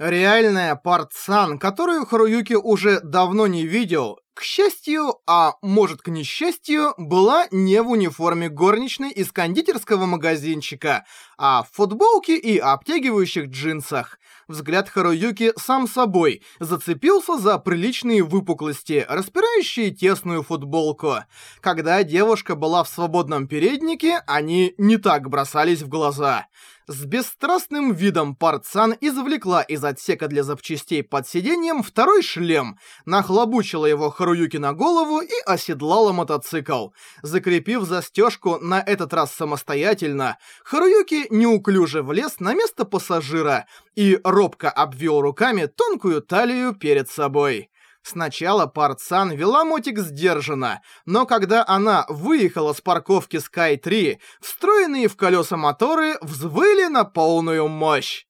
Реальная Парт-сан, которую Харуюки уже давно не видел, к счастью, а может к несчастью, была не в униформе горничной из кондитерского магазинчика, а в футболке и обтягивающих джинсах. Взгляд Харуюки сам собой зацепился за приличные выпуклости, распирающие тесную футболку. Когда девушка была в свободном переднике, они не так бросались в глаза. С бесстрастным видом Парцан извлекла из отсека для запчастей под сиденьем второй шлем, нахлобучила его Харуюки на голову и оседлала мотоцикл. Закрепив застежку на этот раз самостоятельно, Харуюки неуклюже влез на место пассажира и робко обвел руками тонкую талию перед собой. Сначала Парцан вела мотик сдержанно, но когда она выехала с парковки Sky 3, встроенные в колеса моторы взвыли на полную мощь.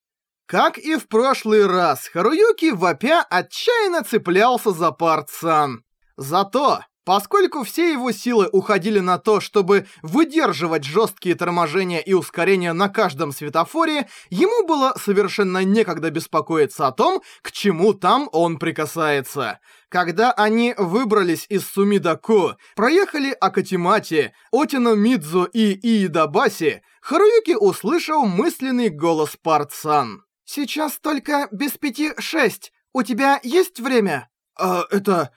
Как и в прошлый раз, Харуюки вопя отчаянно цеплялся за Парцан. Зато Поскольку все его силы уходили на то, чтобы выдерживать жесткие торможения и ускорения на каждом светофоре, ему было совершенно некогда беспокоиться о том, к чему там он прикасается. Когда они выбрались из Сумидаку, проехали Акатимати, Отино Мидзу и Иидабаси, Харуюки услышал мысленный голос Парцан. «Сейчас только без пяти шесть. У тебя есть время?» «А, это...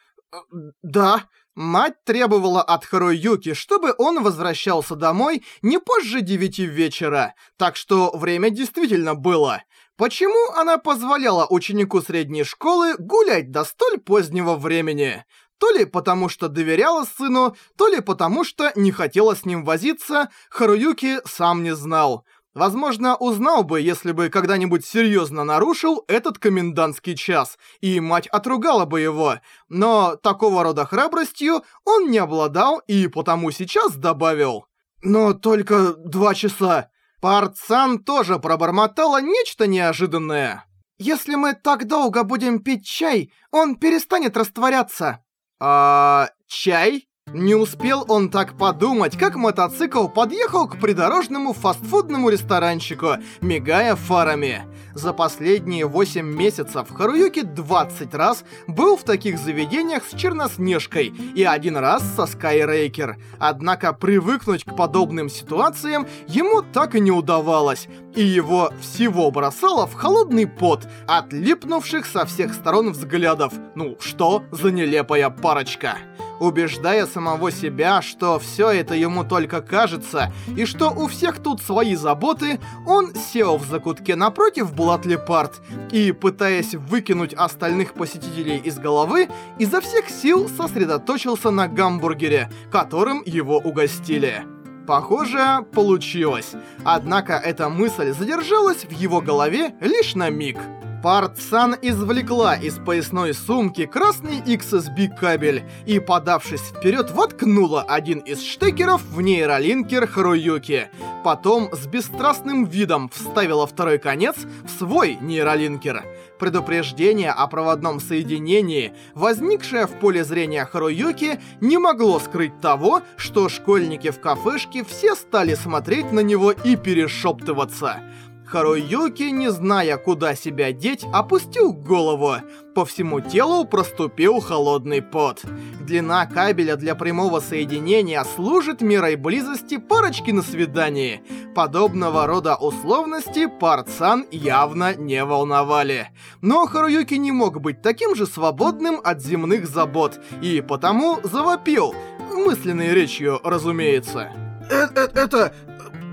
да...» Мать требовала от Харуюки, чтобы он возвращался домой не позже девяти вечера, так что время действительно было. Почему она позволяла ученику средней школы гулять до столь позднего времени? То ли потому, что доверяла сыну, то ли потому, что не хотела с ним возиться, Харуюки сам не знал. Возможно, узнал бы, если бы когда-нибудь серьезно нарушил этот комендантский час, и мать отругала бы его. Но такого рода храбростью он не обладал и потому сейчас добавил. «Но только два часа». Парцан тоже пробормотала нечто неожиданное. «Если мы так долго будем пить чай, он перестанет растворяться». «А... чай?» Не успел он так подумать, как мотоцикл подъехал к придорожному фастфудному ресторанчику, мигая фарами. За последние 8 месяцев Харуюки 20 раз был в таких заведениях с Черноснежкой и один раз со Скайрейкер. Однако привыкнуть к подобным ситуациям ему так и не удавалось, и его всего бросало в холодный пот от липнувших со всех сторон взглядов. Ну, что за нелепая парочка убеждая самого себя, что все это ему только кажется, и что у всех тут свои заботы, он сел в закутке напротив Блат Лепард и, пытаясь выкинуть остальных посетителей из головы, изо всех сил сосредоточился на гамбургере, которым его угостили. Похоже, получилось. Однако эта мысль задержалась в его голове лишь на миг. Парт-сан извлекла из поясной сумки красный XSB кабель и, подавшись вперед, воткнула один из штекеров в нейролинкер Харуюки. Потом с бесстрастным видом вставила второй конец в свой нейролинкер. Предупреждение о проводном соединении, возникшее в поле зрения Харуюки, не могло скрыть того, что школьники в кафешке все стали смотреть на него и перешептываться. Харуюки, не зная, куда себя деть, опустил голову. По всему телу проступил холодный пот. Длина кабеля для прямого соединения служит мерой близости парочки на свидании. Подобного рода условности Парцан явно не волновали. Но Харуюки не мог быть таким же свободным от земных забот, и потому завопил, мысленной речью, разумеется. «Э -э «Это...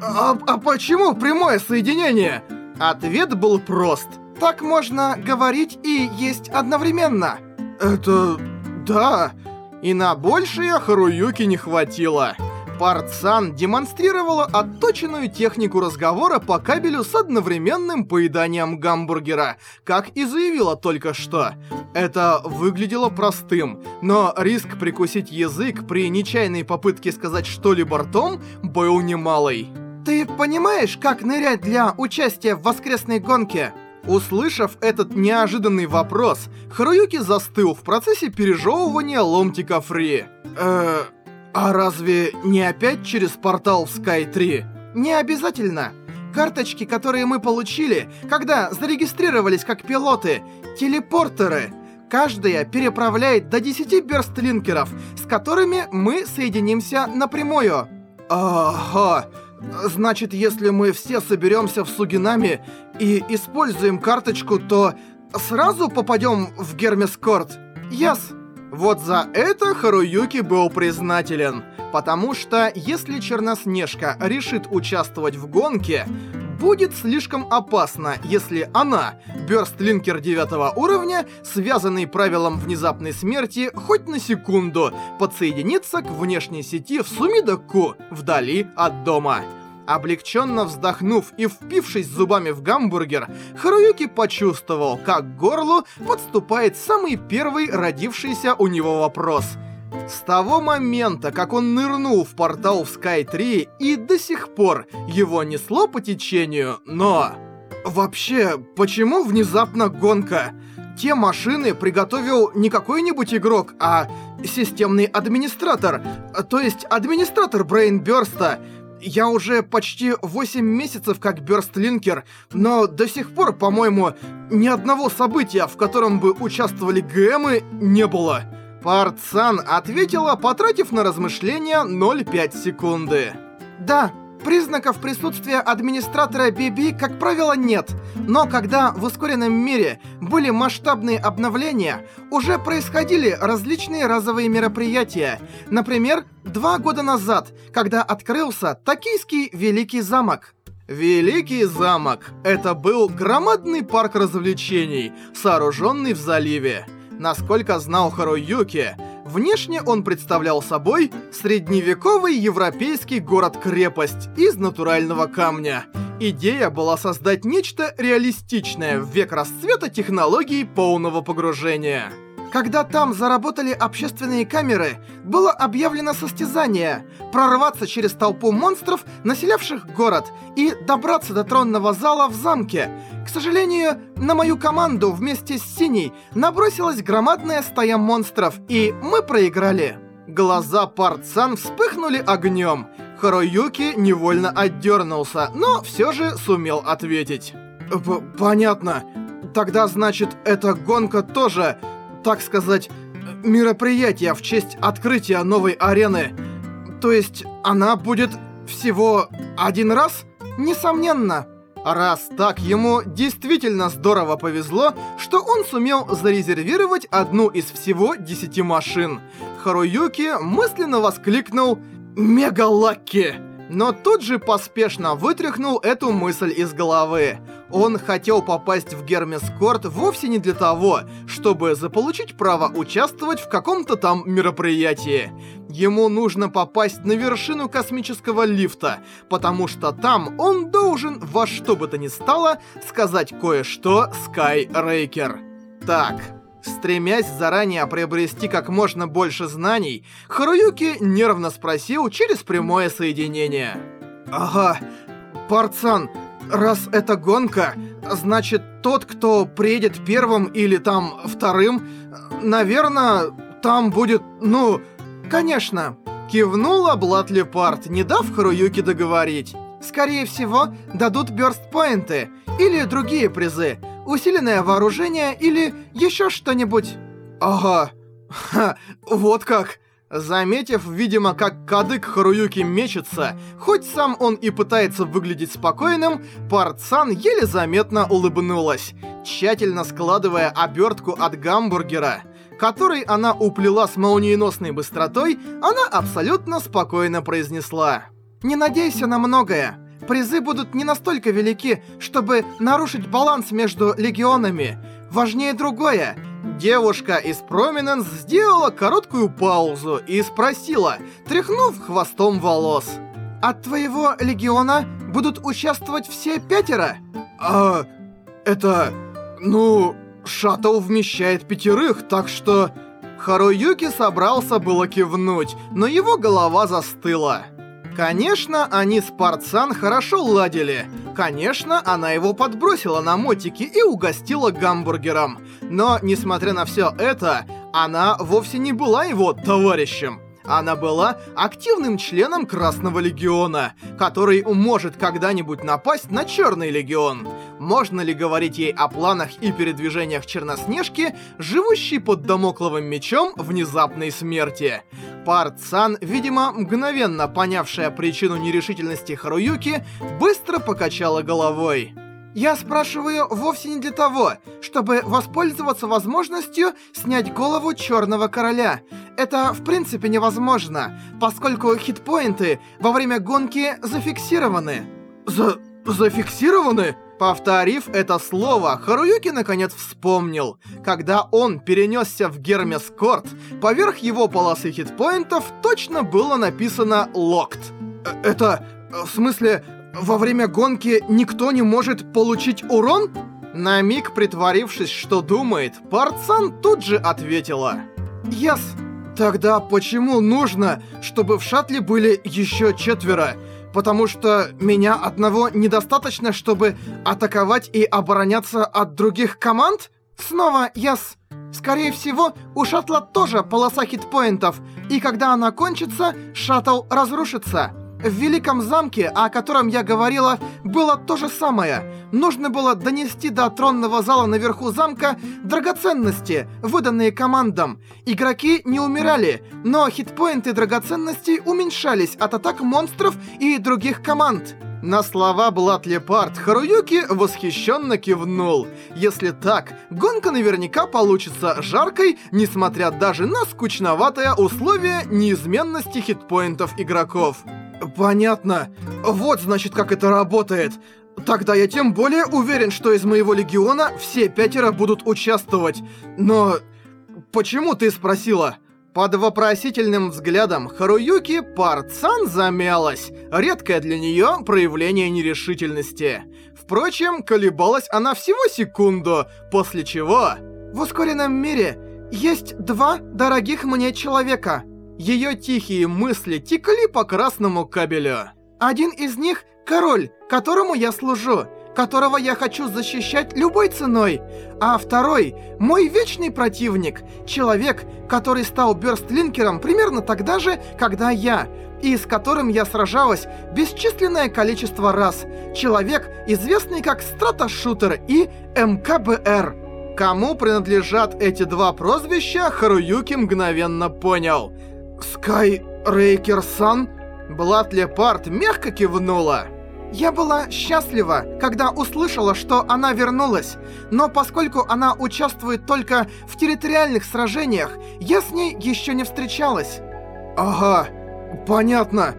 А, а почему прямое соединение? Ответ был прост. Так можно говорить и есть одновременно. Это... да. И на большее Харуюки не хватило. Парцан демонстрировала отточенную технику разговора по кабелю с одновременным поеданием гамбургера, как и заявила только что. Это выглядело простым, но риск прикусить язык при нечаянной попытке сказать что-либо ртом был немалый. Ты понимаешь, как нырять для участия в воскресной гонке? Услышав этот неожиданный вопрос, Харуюки застыл в процессе пережевывания ломтика фри. Э, а разве не опять через портал в Sky 3? Не обязательно. Карточки, которые мы получили, когда зарегистрировались как пилоты, телепортеры. Каждая переправляет до 10 бёрстлинкеров, с которыми мы соединимся напрямую. Ага. Значит, если мы все соберемся в Сугинами и используем карточку, то сразу попадем в Гермескорт? Яс. Yes. Вот за это Харуюки был признателен, потому что если Черноснежка решит участвовать в гонке, будет слишком опасно, если она, Бёрстлинкер 9 уровня, связанный правилом внезапной смерти, хоть на секунду, подсоединится к внешней сети в Сумидаку, вдали от дома. Облегченно вздохнув и впившись зубами в гамбургер, Харуюки почувствовал, как к горлу подступает самый первый родившийся у него вопрос. С того момента, как он нырнул в портал в Sky 3, и до сих пор его несло по течению, но... Вообще, почему внезапно гонка? Те машины приготовил не какой-нибудь игрок, а системный администратор, то есть администратор Брейнбёрста, я уже почти 8 месяцев как Бёрстлинкер, но до сих пор, по-моему, ни одного события, в котором бы участвовали ГМы, не было. Парцан ответила, потратив на размышления 0,5 секунды. Да, Признаков присутствия администратора BB, как правило, нет. Но когда в ускоренном мире были масштабные обновления, уже происходили различные разовые мероприятия. Например, два года назад, когда открылся Токийский Великий Замок. Великий замок — это был громадный парк развлечений, сооруженный в заливе. Насколько знал Харуюки, внешне он представлял собой средневековый европейский город-крепость из натурального камня. Идея была создать нечто реалистичное в век расцвета технологий полного погружения. Когда там заработали общественные камеры, было объявлено состязание прорваться через толпу монстров, населявших город, и добраться до тронного зала в замке. К сожалению, на мою команду вместе с Синей набросилась громадная стая монстров, и мы проиграли. Глаза Парцан вспыхнули огнем. Харуюки невольно отдернулся, но все же сумел ответить. «Понятно. Тогда, значит, эта гонка тоже так сказать, мероприятие в честь открытия новой арены. То есть она будет всего один раз? Несомненно. Раз так, ему действительно здорово повезло, что он сумел зарезервировать одну из всего десяти машин. Харуюки мысленно воскликнул «Мега Лакки!» Но тут же поспешно вытряхнул эту мысль из головы. Он хотел попасть в Гермескорт вовсе не для того, чтобы заполучить право участвовать в каком-то там мероприятии. Ему нужно попасть на вершину космического лифта, потому что там он должен во что бы то ни стало сказать кое-что Скайрейкер. Так, Стремясь заранее приобрести как можно больше знаний, Харуюки нервно спросил через прямое соединение. «Ага, Парцан, раз это гонка, значит тот, кто приедет первым или там вторым, наверное, там будет, ну, конечно». Кивнула Блат Лепард, не дав Харуюки договорить. «Скорее всего, дадут бёрст-поинты или другие призы» усиленное вооружение или еще что-нибудь. Ага. Ха, вот как. Заметив, видимо, как кадык Харуюки мечется, хоть сам он и пытается выглядеть спокойным, Парцан еле заметно улыбнулась, тщательно складывая обертку от гамбургера, который она уплела с молниеносной быстротой, она абсолютно спокойно произнесла. «Не надейся на многое. Призы будут не настолько велики, чтобы нарушить баланс между легионами. Важнее другое. Девушка из Проминенс сделала короткую паузу и спросила, тряхнув хвостом волос. От твоего легиона будут участвовать все пятеро? А, это... Ну, шаттл вмещает пятерых, так что... Харуюки собрался было кивнуть, но его голова застыла. Конечно, они с Парцан хорошо ладили. Конечно, она его подбросила на мотике и угостила гамбургером. Но, несмотря на все это, она вовсе не была его товарищем. Она была активным членом Красного Легиона, который может когда-нибудь напасть на Черный Легион. Можно ли говорить ей о планах и передвижениях Черноснежки, живущей под домокловым мечом внезапной смерти? Парт Сан, видимо, мгновенно понявшая причину нерешительности Харуюки, быстро покачала головой. Я спрашиваю вовсе не для того, чтобы воспользоваться возможностью снять голову Черного Короля. Это в принципе невозможно, поскольку хитпоинты во время гонки зафиксированы. За... зафиксированы? Повторив это слово, Харуюки наконец вспомнил. Когда он перенесся в Гермес Корт, поверх его полосы хитпоинтов точно было написано «Локт». Э, это... в смысле, во время гонки никто не может получить урон? На миг притворившись, что думает, Парцан тут же ответила. Yes. Тогда почему нужно, чтобы в шаттле были еще четверо? Потому что меня одного недостаточно, чтобы атаковать и обороняться от других команд? Снова yes. Скорее всего, у шаттла тоже полоса хитпоинтов, и когда она кончится, шаттл разрушится. В Великом замке, о котором я говорила, было то же самое. Нужно было донести до тронного зала наверху замка драгоценности, выданные командам. Игроки не умирали, но хитпоинты драгоценностей уменьшались от атак монстров и других команд. На слова Блат Лепард Харуюки восхищенно кивнул. Если так, гонка наверняка получится жаркой, несмотря даже на скучноватое условие неизменности хитпоинтов игроков. Понятно. Вот значит, как это работает. Тогда я тем более уверен, что из моего легиона все пятеро будут участвовать. Но... Почему ты спросила? Под вопросительным взглядом Харуюки Парцан замялась. Редкое для нее проявление нерешительности. Впрочем, колебалась она всего секунду, после чего... В ускоренном мире есть два дорогих мне человека. Ее тихие мысли текли по красному кабелю. Один из них — король, которому я служу, которого я хочу защищать любой ценой. А второй — мой вечный противник, человек, который стал бёрстлинкером примерно тогда же, когда я, и с которым я сражалась бесчисленное количество раз. Человек, известный как Стратошутер и МКБР. Кому принадлежат эти два прозвища, Харуюки мгновенно понял — Скай Рейкер-сан? Блат Лепард мягко кивнула. Я была счастлива, когда услышала, что она вернулась, но поскольку она участвует только в территориальных сражениях, я с ней еще не встречалась. Ага, понятно.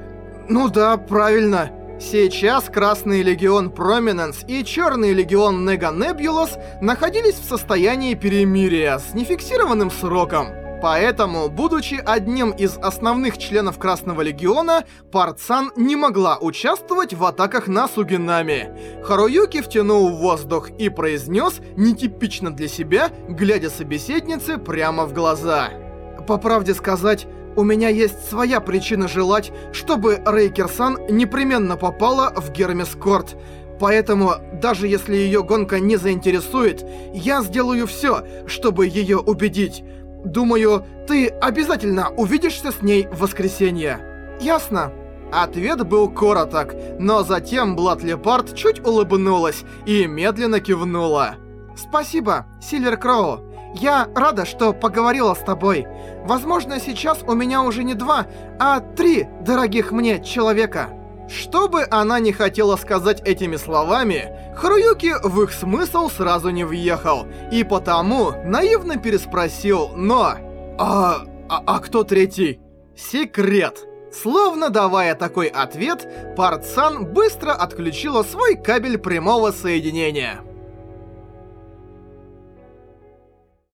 Ну да, правильно. Сейчас Красный Легион Проминенс и Черный Легион Нега Небулос находились в состоянии перемирия с нефиксированным сроком. Поэтому, будучи одним из основных членов Красного Легиона, Парцан не могла участвовать в атаках на Сугинами. Харуюки втянул воздух и произнес, нетипично для себя, глядя собеседнице прямо в глаза. По правде сказать, у меня есть своя причина желать, чтобы Рейкерсан непременно попала в Гермес-Корт. Поэтому, даже если ее гонка не заинтересует, я сделаю все, чтобы ее убедить. Думаю, ты обязательно увидишься с ней в воскресенье. Ясно. Ответ был короток, но затем Блад Лепард чуть улыбнулась и медленно кивнула. Спасибо, Сильвер Кроу. Я рада, что поговорила с тобой. Возможно, сейчас у меня уже не два, а три дорогих мне человека. Что бы она не хотела сказать этими словами, Харуюки в их смысл сразу не въехал, и потому наивно переспросил «но». «А... а, а кто третий?» «Секрет». Словно давая такой ответ, Парцан быстро отключила свой кабель прямого соединения.